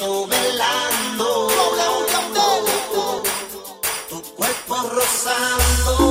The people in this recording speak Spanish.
velando, tu cuerpo rozando.